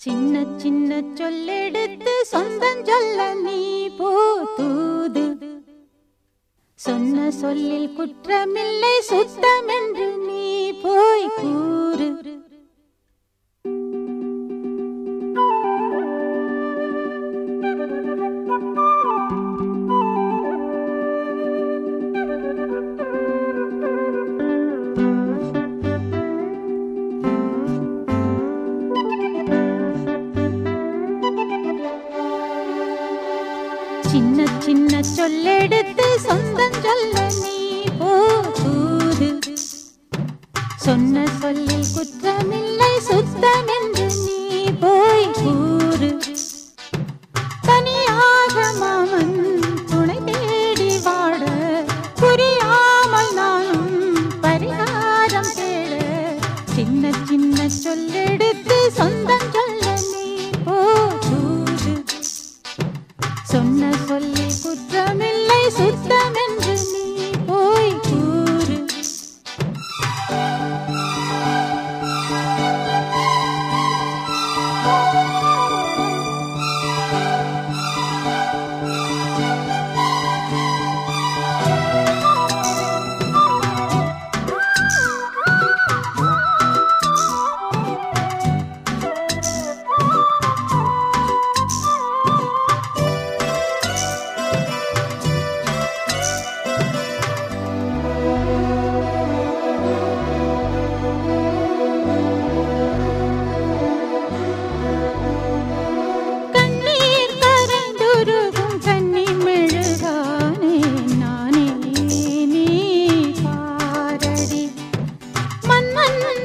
சின்ன சின்ன சொல்லெடுத்து சொந்தம் சொல்ல நீ போதூது சொன்ன சொல்லில் குற்றமில்லை சுத்தம் என்று நீ போய் கூறு. சொல்லெடுத்து சொந்தம் சொல்ல நீ போது சொன்ன சொல்லில் குற்றமில்லை சுத்தமென்று நீ போய் கூறு. தனியாக மாமன் துணை தேடி வாட புரியாமல் நானும் பரிகாரம் தேட. சின்ன சின்ன சொல்லெடுத்து சொந்தம் சொல்ல நீ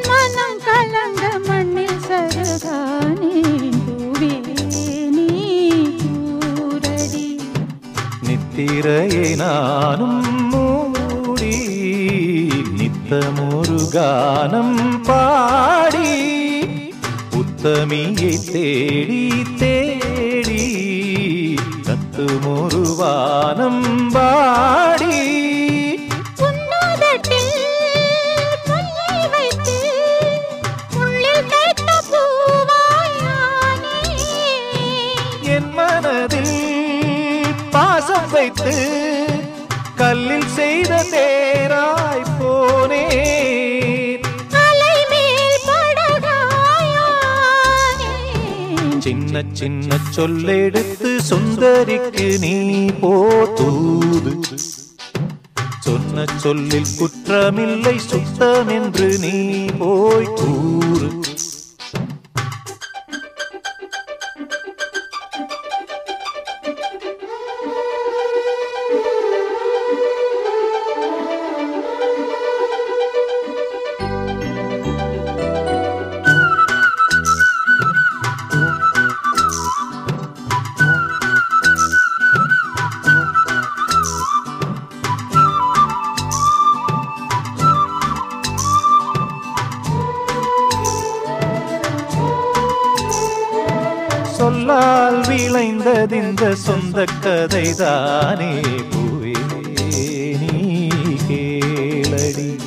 மனம் கலங்க மண்ணில் சருகானே நீ கூரடி. நித்திரையை நானும் மூடி நித்தமொரு கானம் பாடி உத்தமியை தேடி தேடி கத்துமொரு வானம் பாடி. பாசம் வைத்து கல்லில் செய்த தேராய் படகாயானே. சின்ன சின்ன சொல்லெடுத்து சுந்தரிக்கு நீ போதூது சொன்ன சொல்லில் குற்றமில்லை சுத்தம் என்று நீ போய் கூறு. இணைந்ததிந்த விளைந்ததிந்த சொந்த கதைதானே பூவே நீ கேளடி.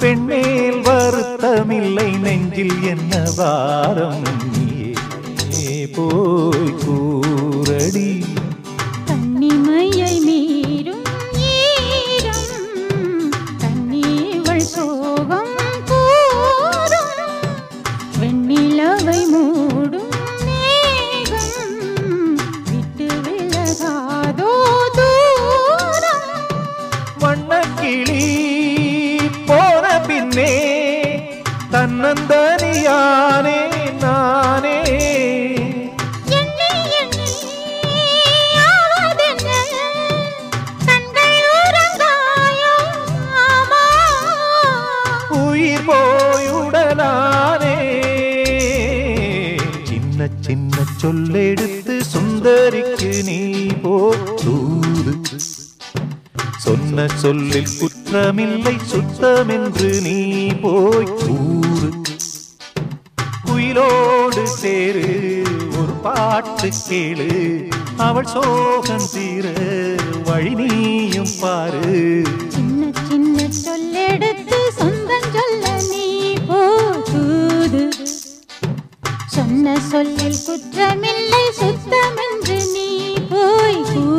பெண்மேல் வருத்தமில்லை நெஞ்சில் என்ன வாரம் நீயே போய் கூறடி. தன்னந்தனியானே நானே. உயிர் போயுடலானே சின்ன சின்ன சொல்லெடுத்து சுந்தரிக்கு நீ போதூது சொன்ன சொல்லில் குற்றமில்லை சுத்தமென்று நீ போய் குயிலோடு சேரு. ஒரு பாட்டு கேளு. அவள் சோகம் தீர. வழி நீயும் பாரு. சின்ன சின்ன சொல்லெடுத்து சொந்தம் சொல்ல நீ போது சொன்ன சொல்லில் குற்றமில்லை சுத்தம் என்று நீ சுத்தமில்லை